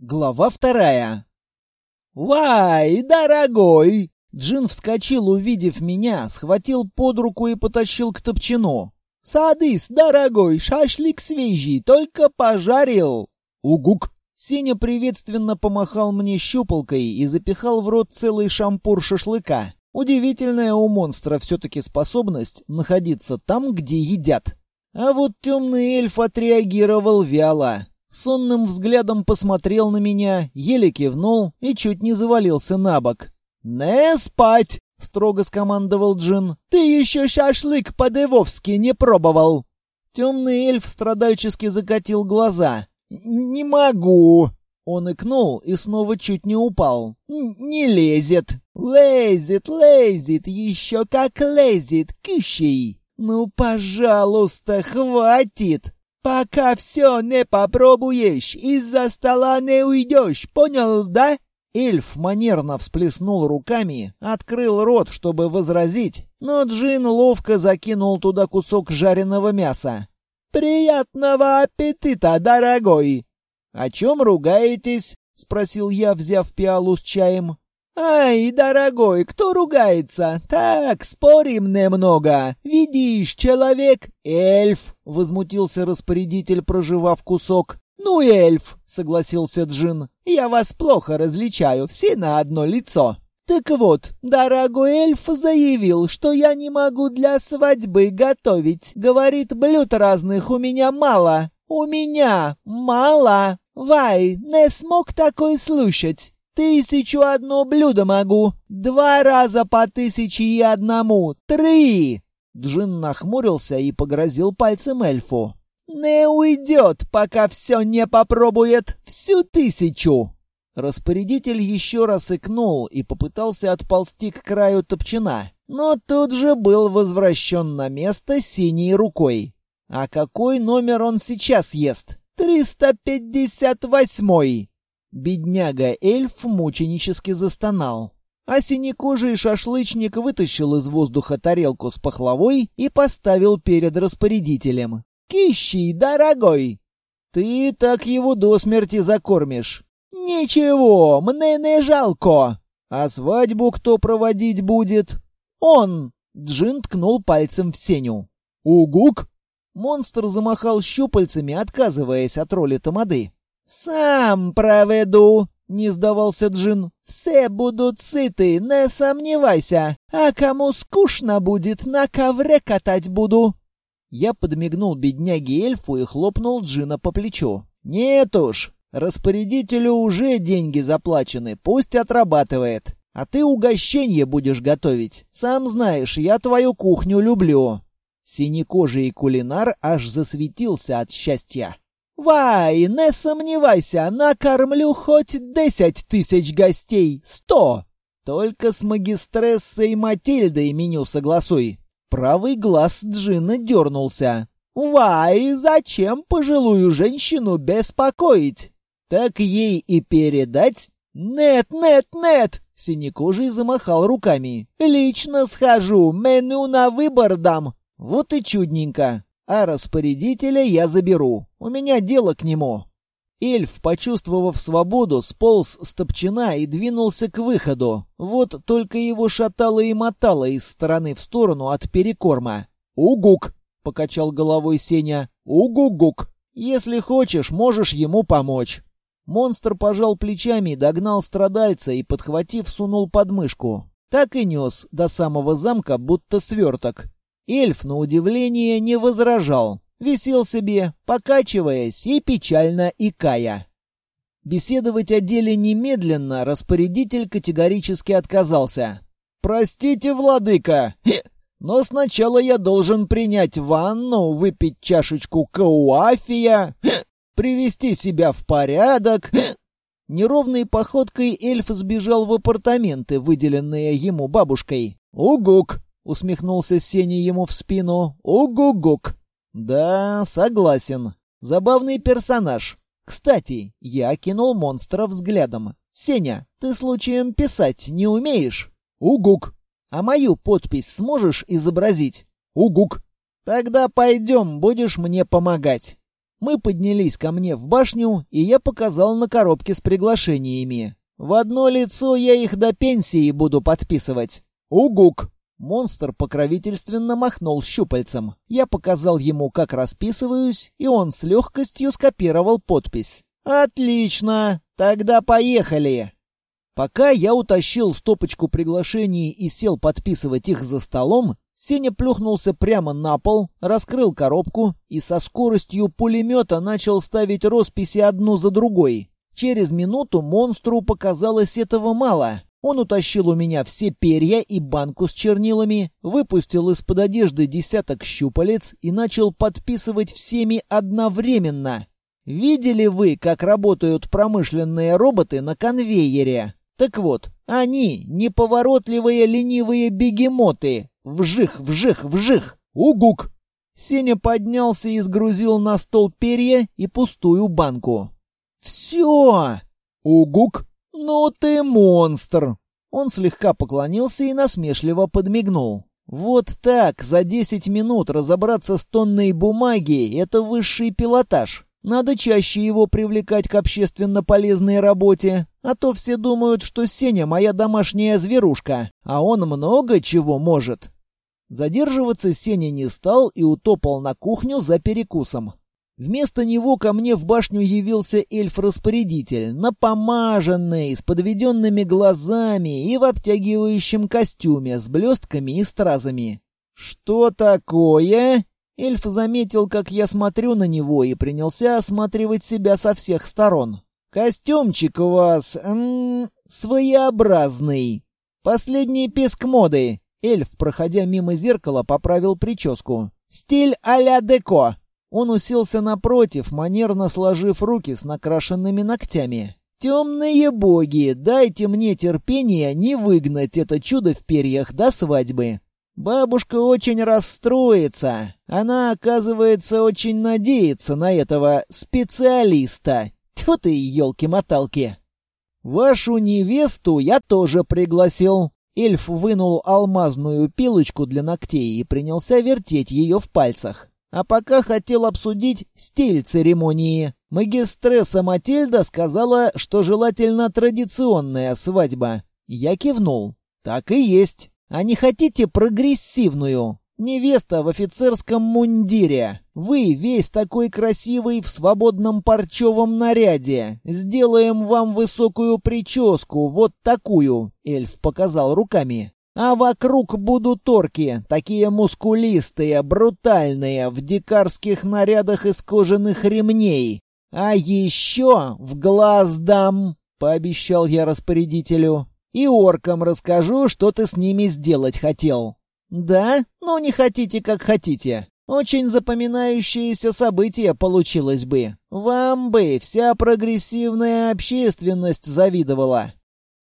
Глава вторая. «Вай, дорогой!» Джин вскочил, увидев меня, схватил под руку и потащил к топчину. «Садись, дорогой, шашлик свежий, только пожарил!» «Угук!» Сеня приветственно помахал мне щупалкой и запихал в рот целый шампур шашлыка. Удивительная у монстра все-таки способность находиться там, где едят. А вот темный эльф отреагировал вяло. Сонным взглядом посмотрел на меня, еле кивнул и чуть не завалился на бок. «Не спать!» — строго скомандовал Джин. «Ты еще шашлык по-девовски не пробовал!» Темный эльф страдальчески закатил глаза. «Не могу!» Он икнул и снова чуть не упал. «Не лезет!» «Лезет, лезет, еще как лезет, кищей!» «Ну, пожалуйста, хватит!» Пока все не попробуешь, из-за стола не уйдешь, понял, да? Эльф манерно всплеснул руками, открыл рот, чтобы возразить, но Джин ловко закинул туда кусок жареного мяса. «Приятного аппетита, дорогой!» «О чем ругаетесь?» — спросил я, взяв пиалу с чаем. «Ай, дорогой, кто ругается? Так, спорим немного. Видишь, человек...» «Эльф!» — возмутился распорядитель, проживав кусок. «Ну, эльф!» — согласился Джин. «Я вас плохо различаю, все на одно лицо». «Так вот, дорогой эльф заявил, что я не могу для свадьбы готовить. Говорит, блюд разных у меня мало. У меня мало. Вай, не смог такой слушать. Тысячу одно блюдо могу. Два раза по тысяче и одному. Три!» Джин нахмурился и погрозил пальцем эльфу. «Не уйдет, пока все не попробует всю тысячу!» Распорядитель еще раз икнул и попытался отползти к краю топчина, но тут же был возвращен на место синей рукой. А какой номер он сейчас ест? «Триста пятьдесят восьмой!» Бедняга-эльф мученически застонал. А синекожий шашлычник вытащил из воздуха тарелку с пахлавой и поставил перед распорядителем. «Кищий, дорогой! Ты так его до смерти закормишь!» «Ничего, мне не жалко!» «А свадьбу кто проводить будет?» «Он!» — Джин ткнул пальцем в Сеню. «Угук!» Монстр замахал щупальцами, отказываясь от роли тамады. «Сам проведу!» — не сдавался Джин. «Все будут сыты, не сомневайся. А кому скучно будет, на ковре катать буду». Я подмигнул бедняге-эльфу и хлопнул Джина по плечу. «Нет уж, распорядителю уже деньги заплачены, пусть отрабатывает. А ты угощение будешь готовить. Сам знаешь, я твою кухню люблю». Синекожий кулинар аж засветился от счастья. Вай, не сомневайся, накормлю хоть десять тысяч гостей, сто. Только с магистрессой Матильдой меню согласуй. Правый глаз Джина дернулся. Вай, зачем пожилую женщину беспокоить? Так ей и передать? Нет, нет, нет! Синекожий замахал руками. Лично схожу, меню на выбор дам. Вот и чудненько а распорядителя я заберу. У меня дело к нему». Эльф, почувствовав свободу, сполз с топчина и двинулся к выходу. Вот только его шатало и мотало из стороны в сторону от перекорма. «Угук!» — покачал головой Сеня. «Угугук! Если хочешь, можешь ему помочь». Монстр пожал плечами, догнал страдальца и, подхватив, сунул под мышку. Так и нес до самого замка, будто сверток. Эльф, на удивление, не возражал. Висел себе, покачиваясь и печально икая. Беседовать о деле немедленно распорядитель категорически отказался. «Простите, владыка, но сначала я должен принять ванну, выпить чашечку кауафия, привести себя в порядок». Неровной походкой эльф сбежал в апартаменты, выделенные ему бабушкой. «Угук!» Усмехнулся Сеня ему в спину. Угу-гук. Да, согласен. Забавный персонаж. Кстати, я кинул монстра взглядом. Сеня, ты случаем писать не умеешь? Угук. А мою подпись сможешь изобразить? Угук. Тогда пойдем, будешь мне помогать. Мы поднялись ко мне в башню, и я показал на коробке с приглашениями. В одно лицо я их до пенсии буду подписывать. Угук! Монстр покровительственно махнул щупальцем. Я показал ему, как расписываюсь, и он с легкостью скопировал подпись. «Отлично! Тогда поехали!» Пока я утащил стопочку приглашений и сел подписывать их за столом, Сеня плюхнулся прямо на пол, раскрыл коробку и со скоростью пулемета начал ставить росписи одну за другой. Через минуту монстру показалось этого мало. Он утащил у меня все перья и банку с чернилами, выпустил из-под одежды десяток щупалец и начал подписывать всеми одновременно. Видели вы, как работают промышленные роботы на конвейере? Так вот, они неповоротливые ленивые бегемоты. Вжих, вжих, вжих. Угук! Сеня поднялся и сгрузил на стол перья и пустую банку. «Все!» «Угук! Ну ты монстр!» Он слегка поклонился и насмешливо подмигнул. «Вот так, за десять минут разобраться с тонной бумаги — это высший пилотаж. Надо чаще его привлекать к общественно полезной работе, а то все думают, что Сеня моя домашняя зверушка, а он много чего может. Задерживаться Сеня не стал и утопал на кухню за перекусом. Вместо него ко мне в башню явился эльф-распорядитель, напомаженный, с подведенными глазами и в обтягивающем костюме с блестками и стразами. «Что такое?» Эльф заметил, как я смотрю на него, и принялся осматривать себя со всех сторон. «Костюмчик у вас... М -м, своеобразный. Последний писк моды». Эльф, проходя мимо зеркала, поправил прическу. «Стиль а-ля деко». Он уселся напротив, манерно сложив руки с накрашенными ногтями. «Темные боги, дайте мне терпение не выгнать это чудо в перьях до свадьбы. Бабушка очень расстроится. Она, оказывается, очень надеется на этого специалиста. Тьфу ты, елки-моталки. Вашу невесту я тоже пригласил. Эльф вынул алмазную пилочку для ногтей и принялся вертеть ее в пальцах. А пока хотел обсудить стиль церемонии. Магистресса Матильда сказала, что желательно традиционная свадьба. Я кивнул. Так и есть. А не хотите прогрессивную? Невеста в офицерском мундире. Вы весь такой красивый в свободном парчевом наряде. Сделаем вам высокую прическу, вот такую. Эльф показал руками. А вокруг будут торки, такие мускулистые, брутальные, в дикарских нарядах из кожаных ремней. А еще в глаз дам, пообещал я распорядителю. И оркам расскажу, что ты с ними сделать хотел». «Да? Ну, не хотите, как хотите. Очень запоминающееся событие получилось бы. Вам бы вся прогрессивная общественность завидовала.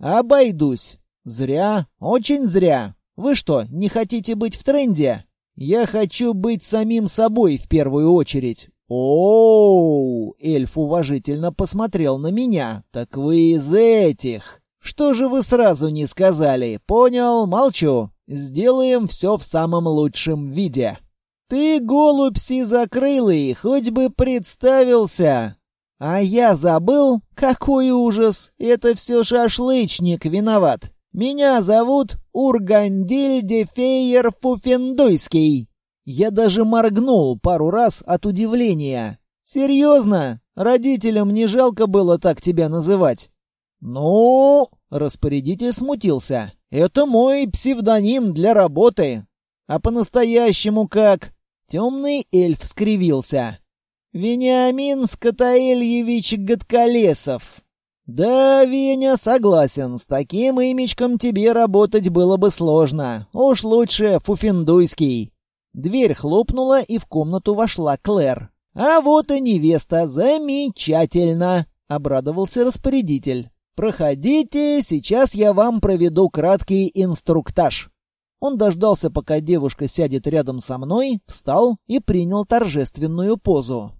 Обойдусь. Зря, очень зря. Вы что, не хотите быть в тренде? Я хочу быть самим собой в первую очередь. О, -о, -о эльф уважительно посмотрел на меня. Так вы из этих. Что же вы сразу не сказали? Понял, молчу. Сделаем все в самом лучшем виде. Ты, голубь сизокрылый, хоть бы представился. А я забыл? Какой ужас! Это все шашлычник виноват. Меня зовут Ургандиль Дефейер Фуфендуйский. Я даже моргнул пару раз от удивления. Серьезно? Родителям не жалко было так тебя называть? «Ну...» — распорядитель смутился. «Это мой псевдоним для работы. А по-настоящему как?» Темный эльф скривился. «Вениамин Скотаэльевич Гадколесов». «Да, Веня, согласен, с таким имечком тебе работать было бы сложно. Уж лучше Фуфендуйский». Дверь хлопнула, и в комнату вошла Клэр. «А вот и невеста, замечательно!» — обрадовался распорядитель. «Проходите, сейчас я вам проведу краткий инструктаж». Он дождался, пока девушка сядет рядом со мной, встал и принял торжественную позу.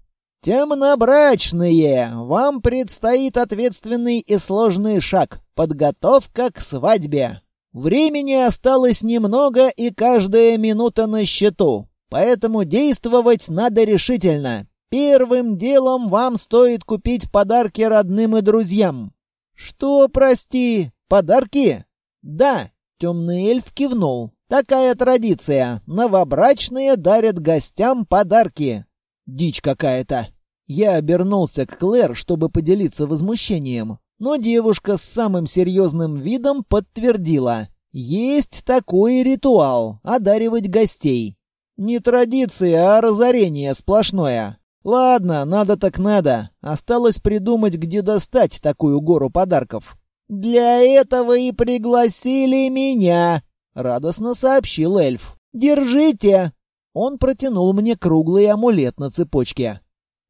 «Темнобрачные! Вам предстоит ответственный и сложный шаг — подготовка к свадьбе. Времени осталось немного, и каждая минута на счету, поэтому действовать надо решительно. Первым делом вам стоит купить подарки родным и друзьям. Что, прости, подарки? Да, темный эльф кивнул. Такая традиция. Новобрачные дарят гостям подарки. Дичь какая-то. Я обернулся к Клэр, чтобы поделиться возмущением. Но девушка с самым серьезным видом подтвердила. Есть такой ритуал — одаривать гостей. Не традиция, а разорение сплошное. Ладно, надо так надо. Осталось придумать, где достать такую гору подарков. Для этого и пригласили меня, радостно сообщил эльф. Держите. Он протянул мне круглый амулет на цепочке.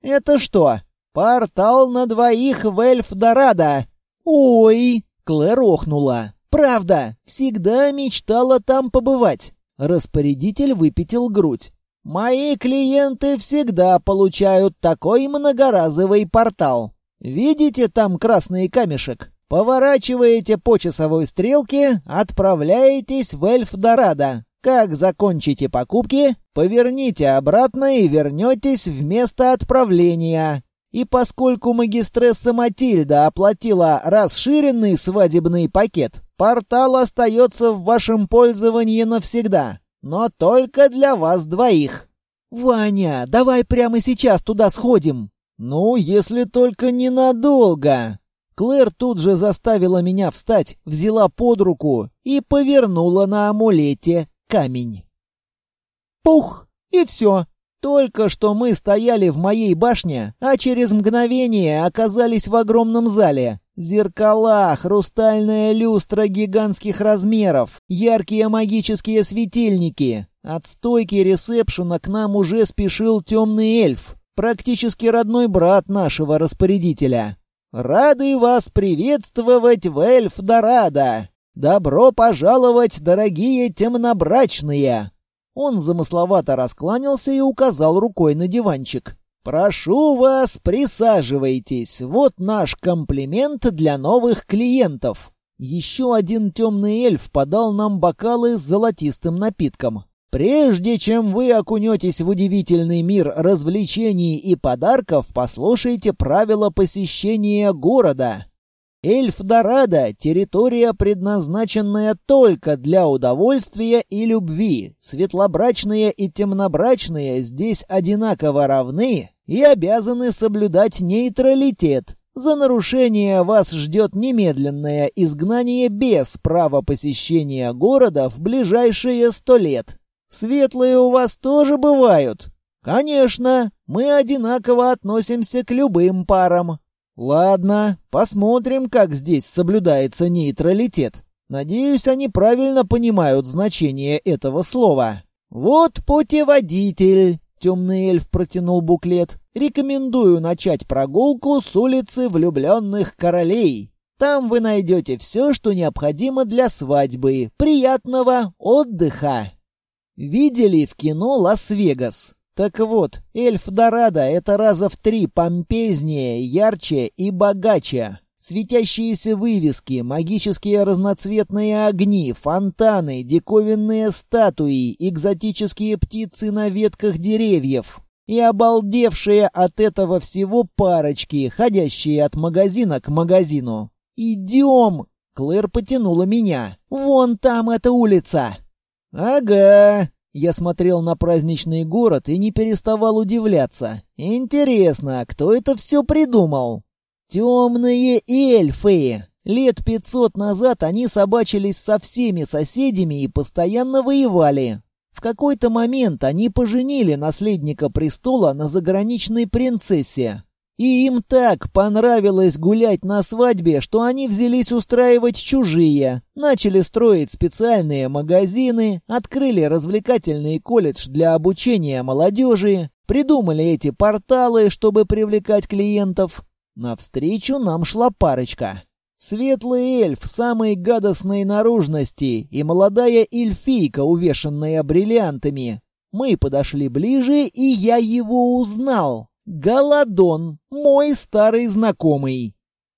Это что? Портал на двоих в Эльф-Дорадо. Ой, Клэр охнула. Правда, всегда мечтала там побывать. Распорядитель выпятил грудь. Мои клиенты всегда получают такой многоразовый портал. Видите там красный камешек? Поворачиваете по часовой стрелке, отправляетесь в Эльф-Дорадо. Как закончите покупки, поверните обратно и вернетесь в место отправления. И поскольку магистресса Матильда оплатила расширенный свадебный пакет, портал остается в вашем пользовании навсегда но только для вас двоих. Ваня, давай прямо сейчас туда сходим. Ну, если только ненадолго. Клэр тут же заставила меня встать, взяла под руку и повернула на амулете камень. Пух! И все. Только что мы стояли в моей башне, а через мгновение оказались в огромном зале. Зеркала, хрустальная люстра гигантских размеров, яркие магические светильники. От стойки ресепшена к нам уже спешил темный эльф, практически родной брат нашего распорядителя. Рады вас приветствовать в Эльф-Дорадо! Добро пожаловать, дорогие темнобрачные! Он замысловато раскланялся и указал рукой на диванчик. «Прошу вас, присаживайтесь. Вот наш комплимент для новых клиентов». Еще один темный эльф подал нам бокалы с золотистым напитком. Прежде чем вы окунетесь в удивительный мир развлечений и подарков, послушайте правила посещения города. Эльф-Дорадо — территория, предназначенная только для удовольствия и любви. Светлобрачные и темнобрачные здесь одинаково равны и обязаны соблюдать нейтралитет. За нарушение вас ждет немедленное изгнание без права посещения города в ближайшие сто лет. Светлые у вас тоже бывают? Конечно, мы одинаково относимся к любым парам. Ладно, посмотрим, как здесь соблюдается нейтралитет. Надеюсь, они правильно понимают значение этого слова. Вот путеводитель. Темный эльф протянул буклет. «Рекомендую начать прогулку с улицы влюбленных королей. Там вы найдете все, что необходимо для свадьбы. Приятного отдыха!» Видели в кино «Лас-Вегас»? Так вот, эльф Дорадо — это раза в три помпезнее, ярче и богаче. Светящиеся вывески, магические разноцветные огни, фонтаны, диковинные статуи, экзотические птицы на ветках деревьев. И обалдевшие от этого всего парочки, ходящие от магазина к магазину. «Идем!» — Клэр потянула меня. «Вон там эта улица!» «Ага!» Я смотрел на праздничный город и не переставал удивляться. «Интересно, кто это все придумал?» Темные эльфы! Лет пятьсот назад они собачились со всеми соседями и постоянно воевали. В какой-то момент они поженили наследника престола на заграничной принцессе. И им так понравилось гулять на свадьбе, что они взялись устраивать чужие, начали строить специальные магазины, открыли развлекательный колледж для обучения молодежи, придумали эти порталы, чтобы привлекать клиентов, Навстречу нам шла парочка. Светлый эльф самой гадостной наружности и молодая эльфийка, увешанная бриллиантами. Мы подошли ближе, и я его узнал. Голодон, мой старый знакомый.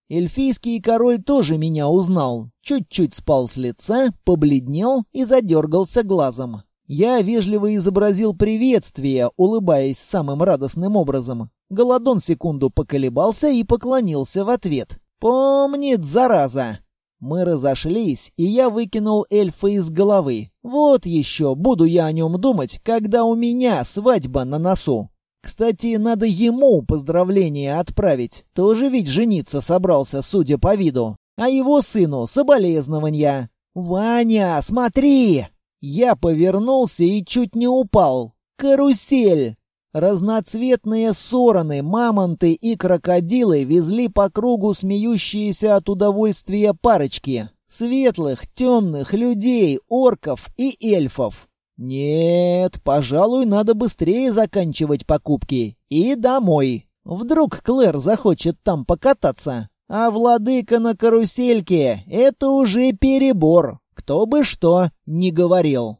Эльфийский король тоже меня узнал. Чуть-чуть спал с лица, побледнел и задергался глазом. Я вежливо изобразил приветствие, улыбаясь самым радостным образом. Голодон секунду поколебался и поклонился в ответ. «Помнит, зараза!» Мы разошлись, и я выкинул эльфа из головы. Вот еще буду я о нем думать, когда у меня свадьба на носу. Кстати, надо ему поздравления отправить. Тоже ведь жениться собрался, судя по виду. А его сыну соболезнования. «Ваня, смотри!» Я повернулся и чуть не упал. «Карусель!» Разноцветные сороны, мамонты и крокодилы везли по кругу смеющиеся от удовольствия парочки. Светлых, темных людей, орков и эльфов. Нет, пожалуй, надо быстрее заканчивать покупки. И домой. Вдруг Клэр захочет там покататься. А владыка на карусельке — это уже перебор. Кто бы что ни говорил.